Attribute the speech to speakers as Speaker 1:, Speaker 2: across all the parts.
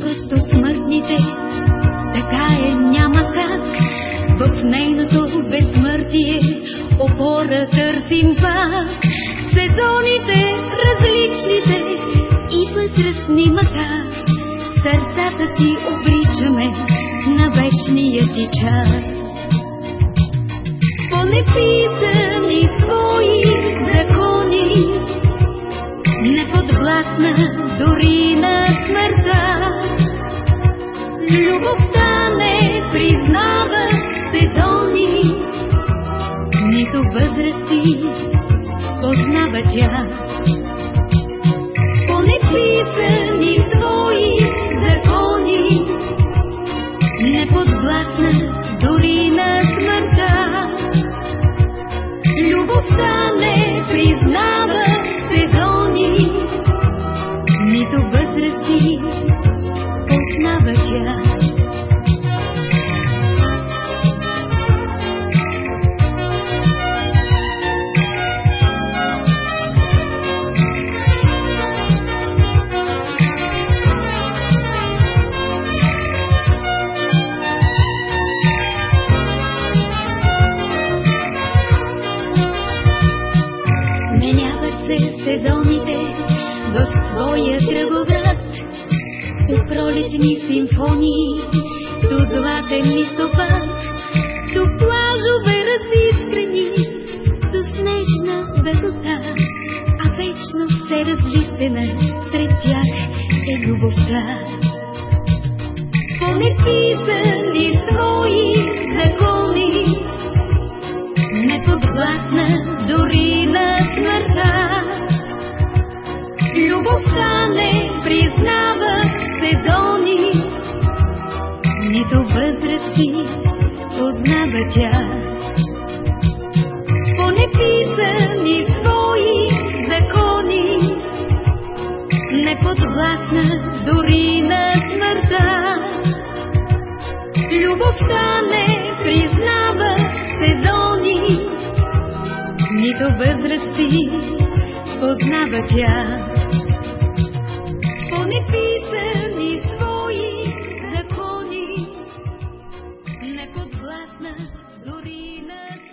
Speaker 1: просто смъртните, така е няма как. В нейното безсмъртие опора търсим пак. Сезоните, различните и възрастни мъка, сърцата си обричаме на вечния ти час. По неписани твои закони, неподвластна дори на смъртта. Любовта не признава сезони, нито възрасти познава тя. По неписани свои закони, неподвластна дори на смъртта. Любовта не признава до възрасти познава тя. сезоните в своя кръв пролетни симфонии, до златен листопад, до плажове разискрени, до снежна белота, а вечно се разлистена сред тях е любовта. Помети са ни твои закони, неподвластна дори на смъртта. Любовта не признава сезони, нито възрасти познава тя. По неписани свои закони, неподвластна дори на смъртта. Любовта не признава сезони, нито възрасти познава тя. Неподвластна дори на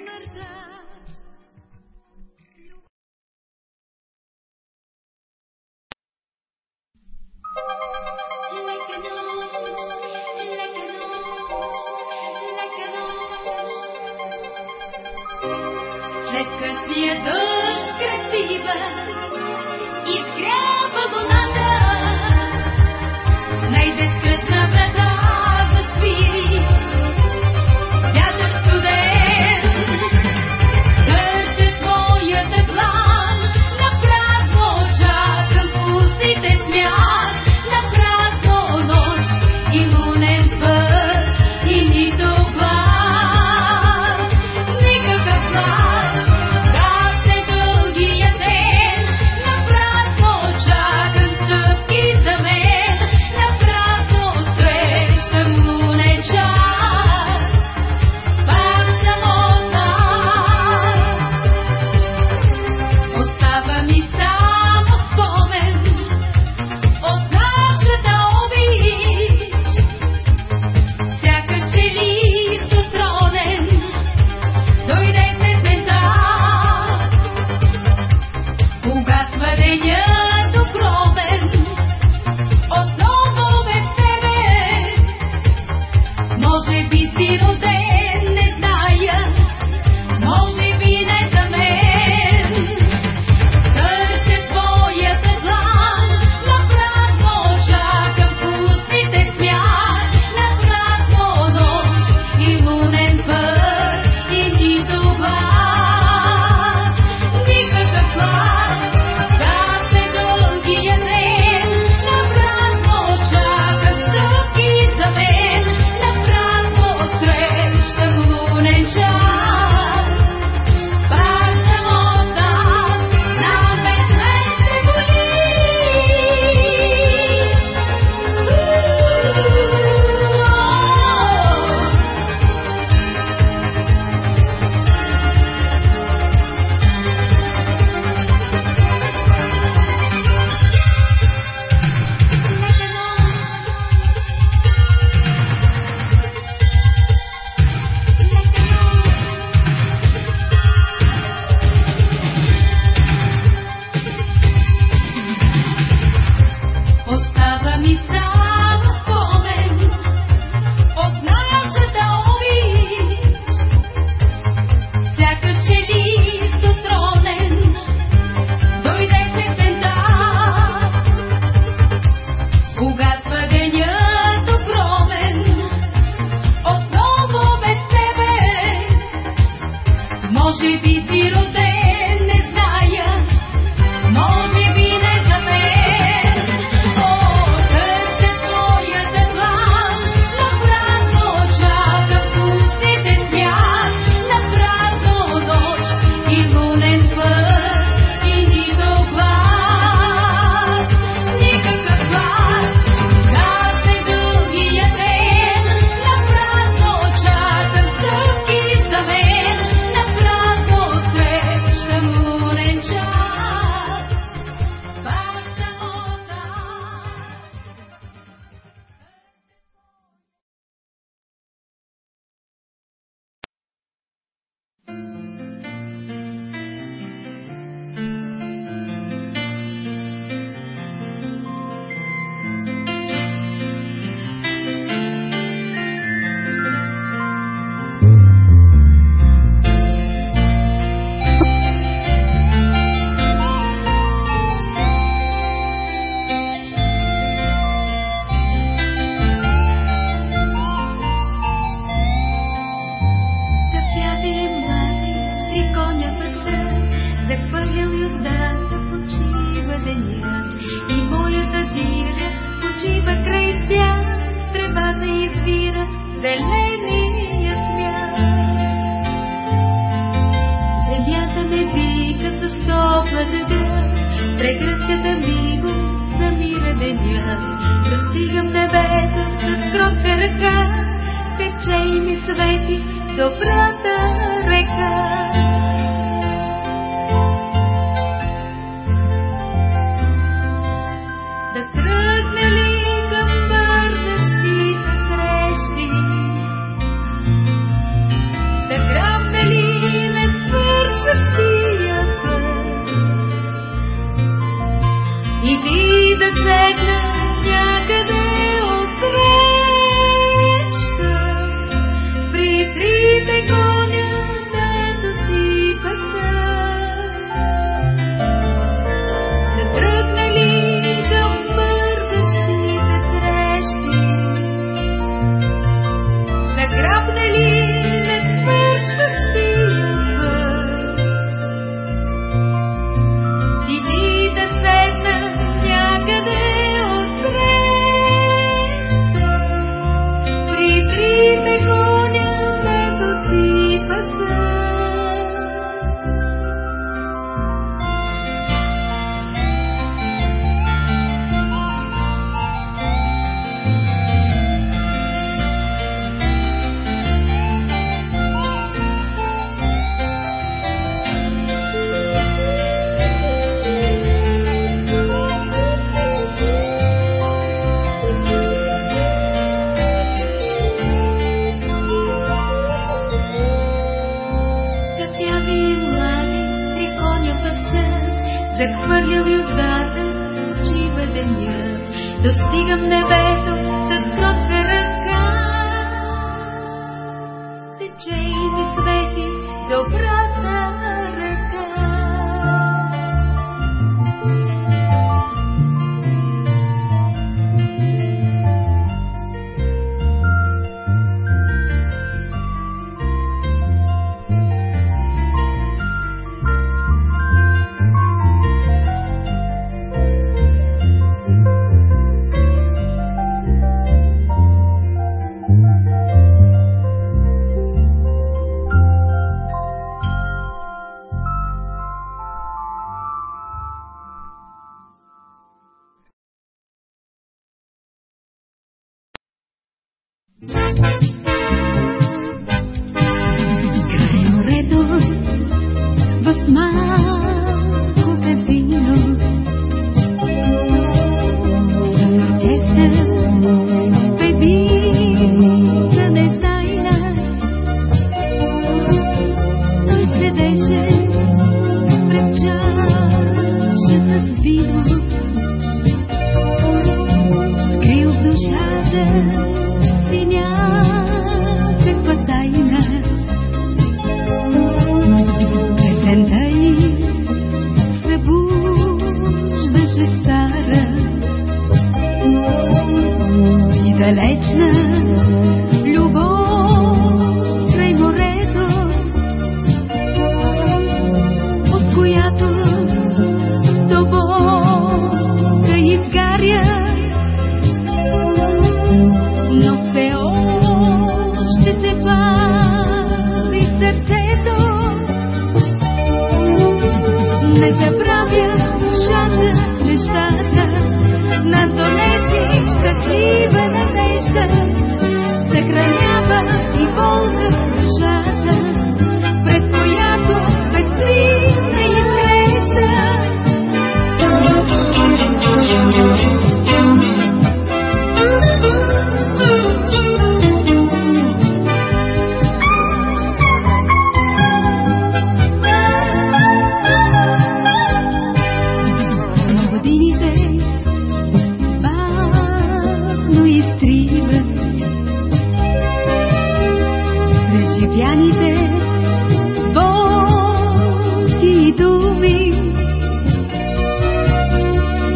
Speaker 1: думи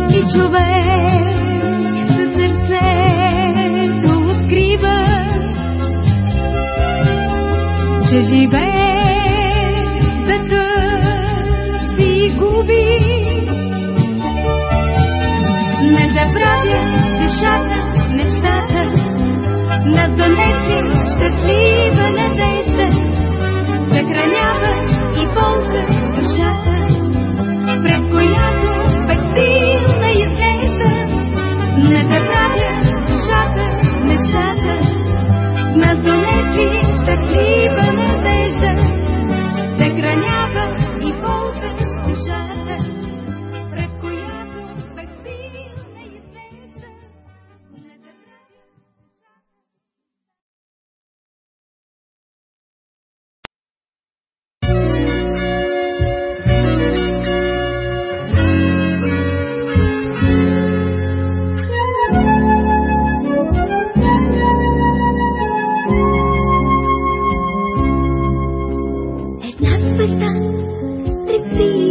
Speaker 1: и човек със сърцето открива, че живее за търси губи. Не забравя душата, нещата, на донеси щастлива надежда, съхранява и полка see.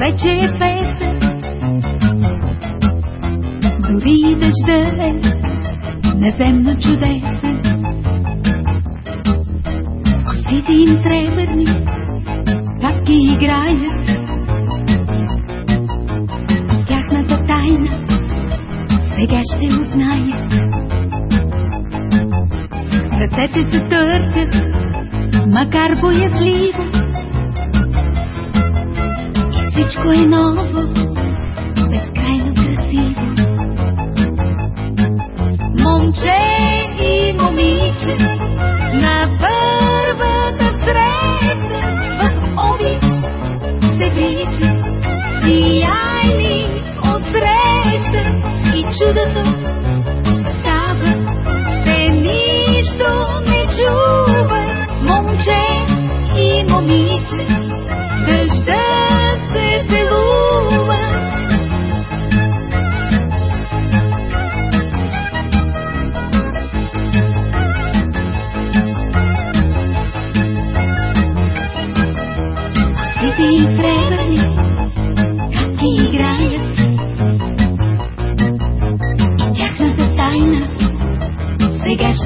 Speaker 1: Вече е песен. Дори и дъжда е наземно чудесен.
Speaker 2: Косите им сребърни, ги играят. Тяхната тайна сега ще узнаят. Ръцете се търсят, макар боязливо. Всичко е ново, безкрайно красиво.
Speaker 1: Момче и момиче на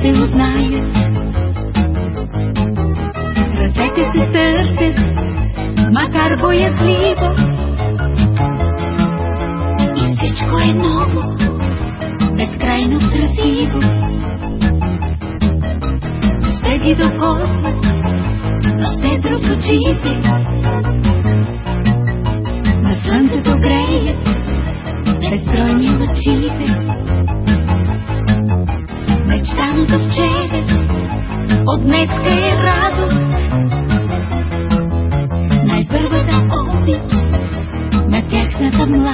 Speaker 2: ще узнаят. Ръцете се търсят, макар боязливо. И всичко е ново, безкрайно красиво. Ще ги докосват, но щедро в очите. На слънцето греят безбройни лъчите. От днеска е радост. Най-първата обич на тяхната младост.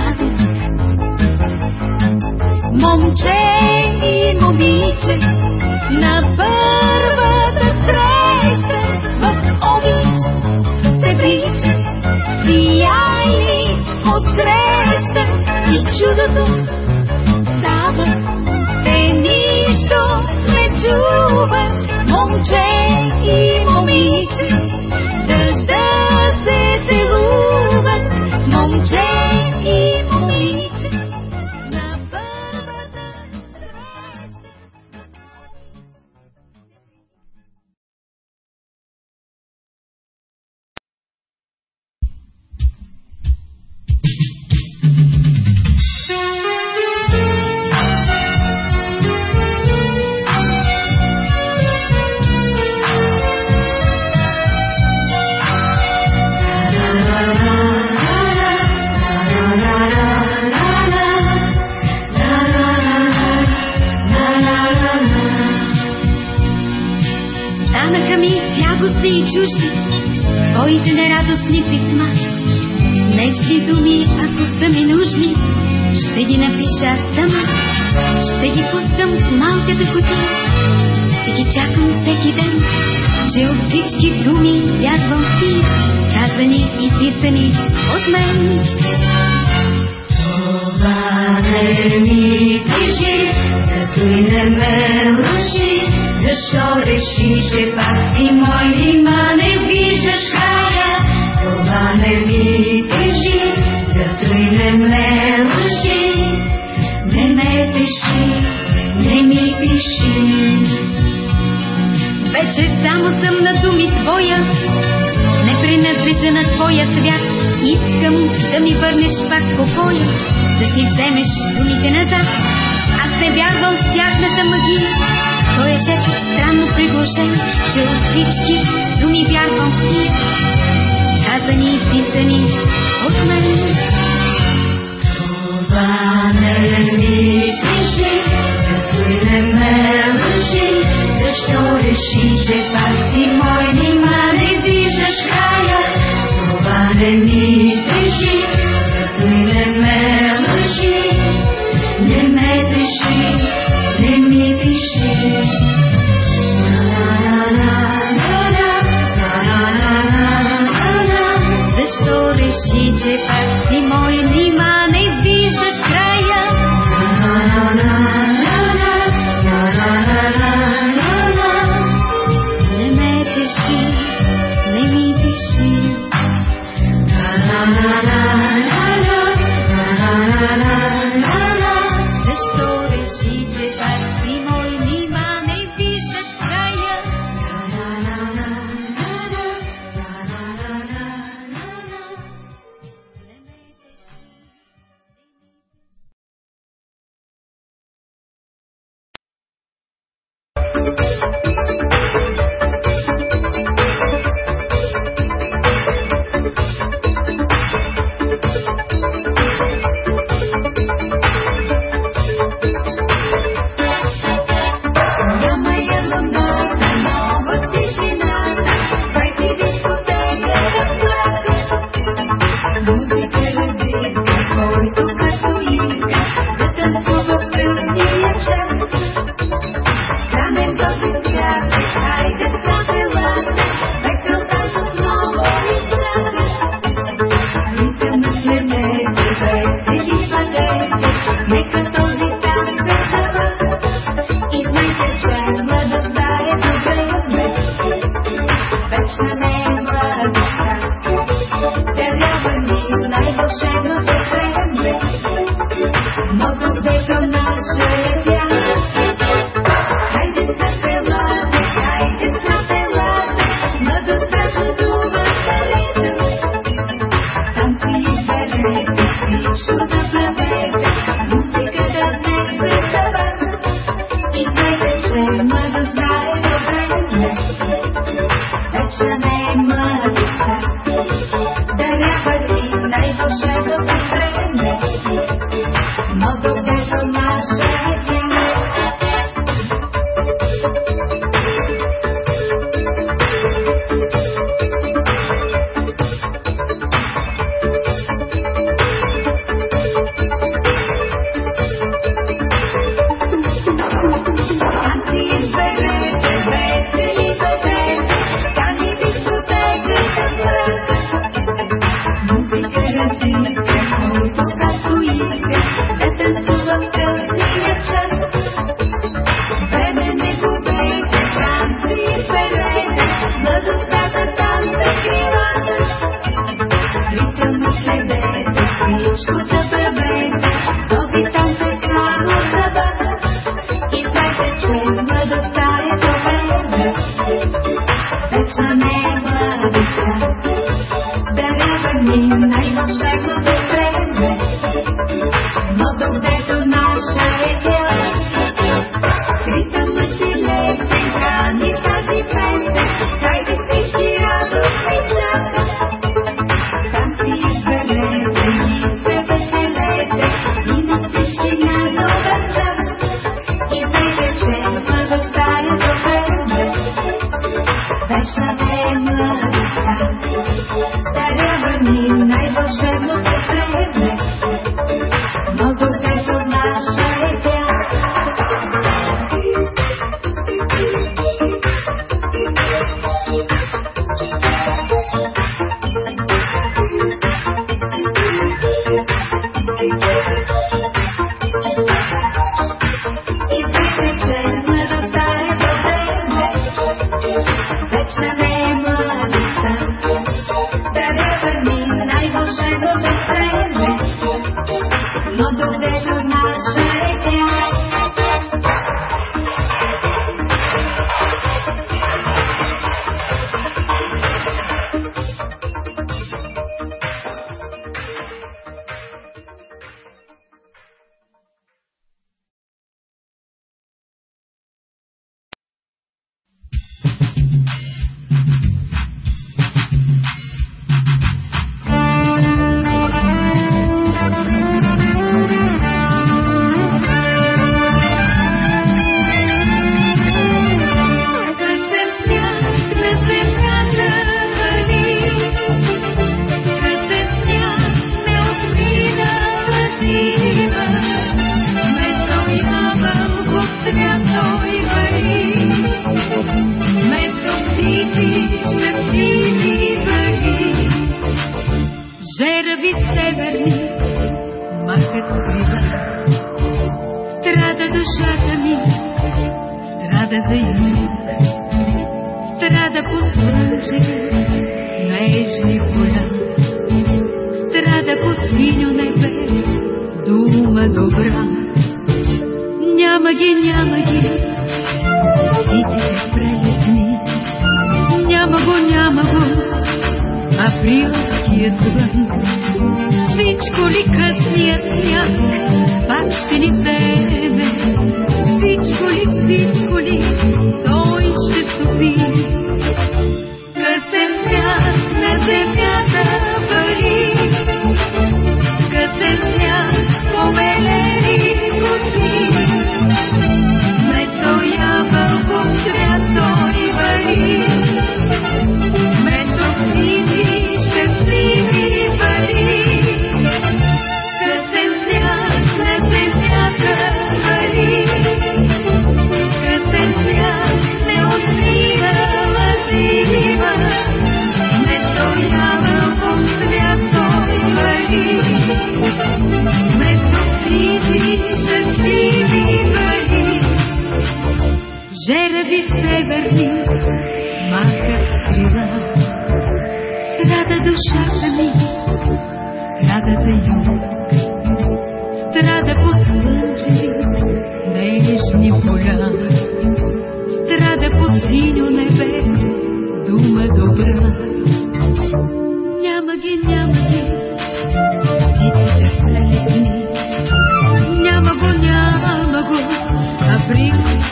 Speaker 2: Вече само съм на думи твоя, не принадлежа на твоя свят. Искам да ми върнеш пак покоя, да ти вземеш думите назад. Аз не вярвам в тяхната магия, той е шепот странно приглушен, че от всички думи вярвам в тия, казани и писани от мен.
Speaker 1: Това не ми пише, като не ме лъжи, защо реши, че пак си мой, нима не виждаш края. Това не ми тежи, Că se
Speaker 2: Felipe.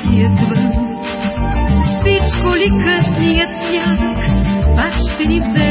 Speaker 2: светия звън. Всичко ли късният сняг пак ще ни вземе?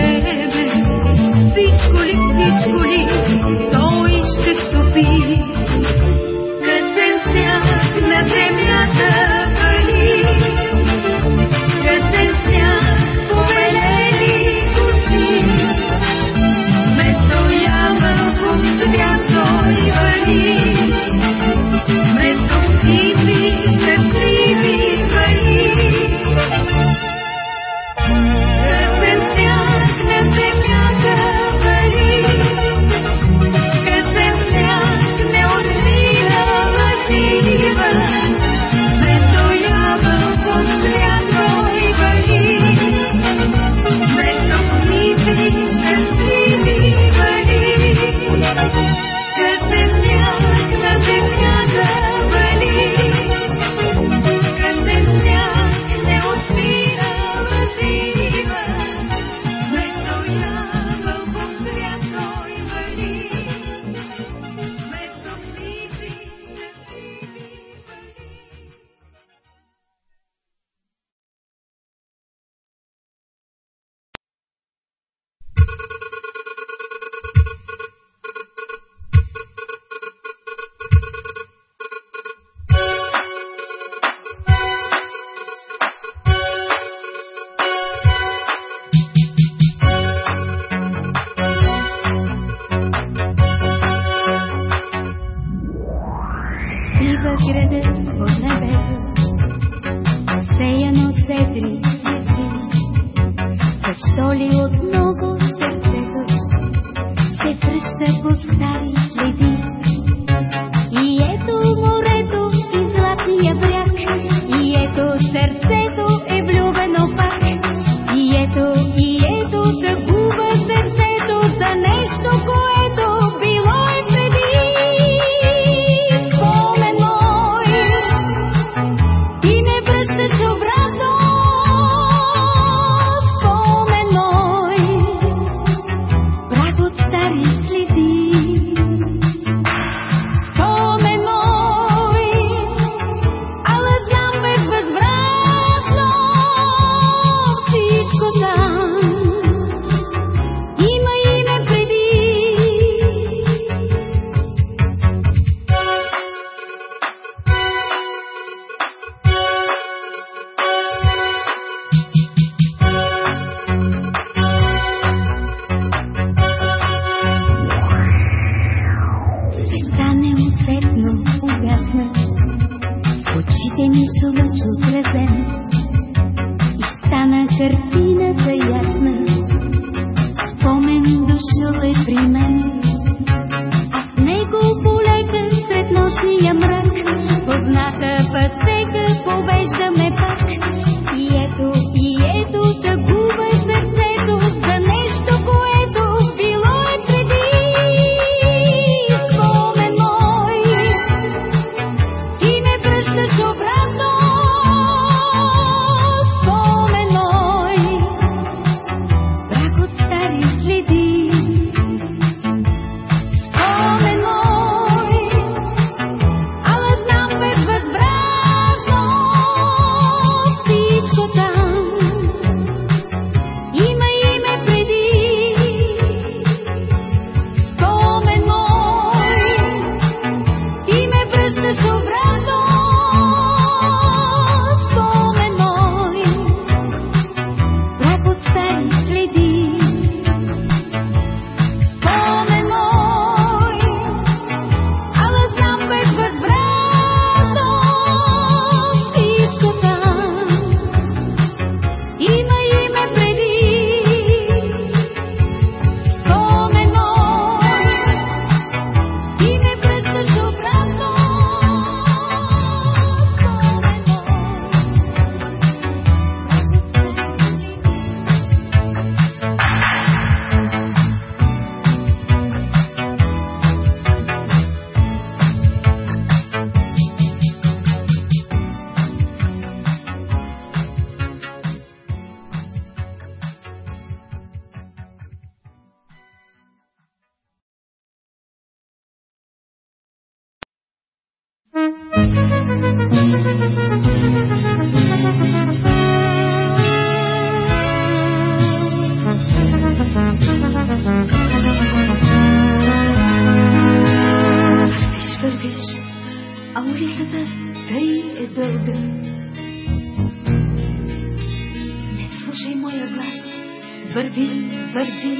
Speaker 2: वर्दी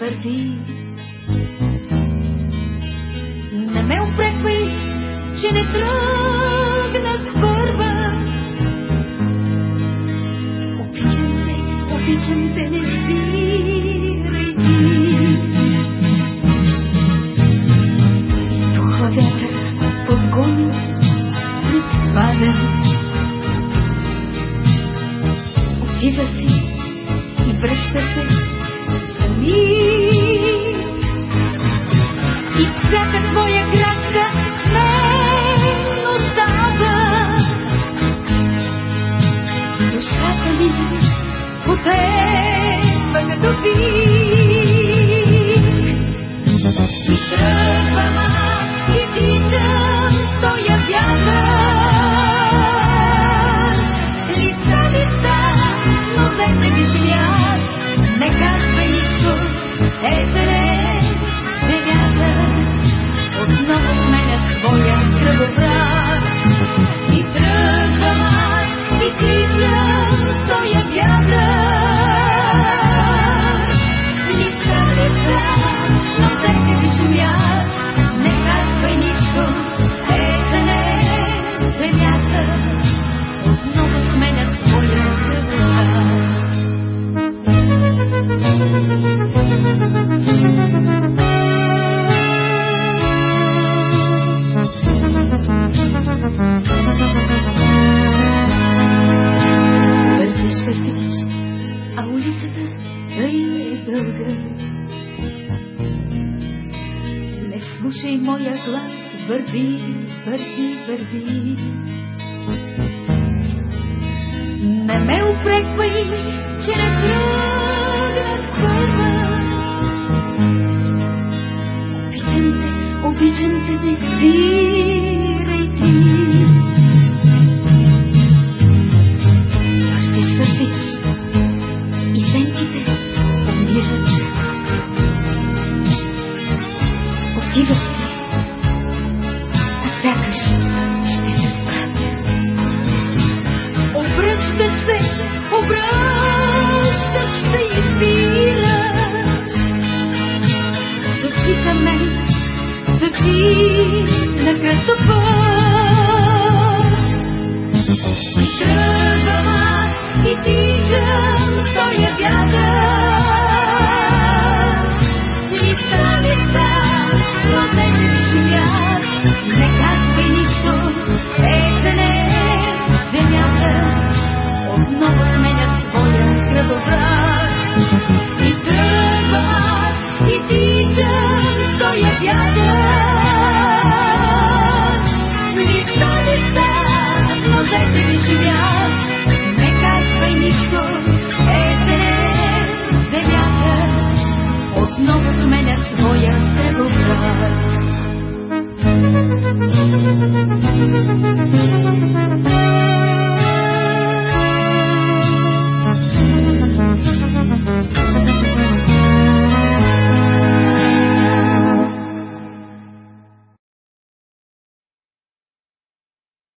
Speaker 2: वर्दी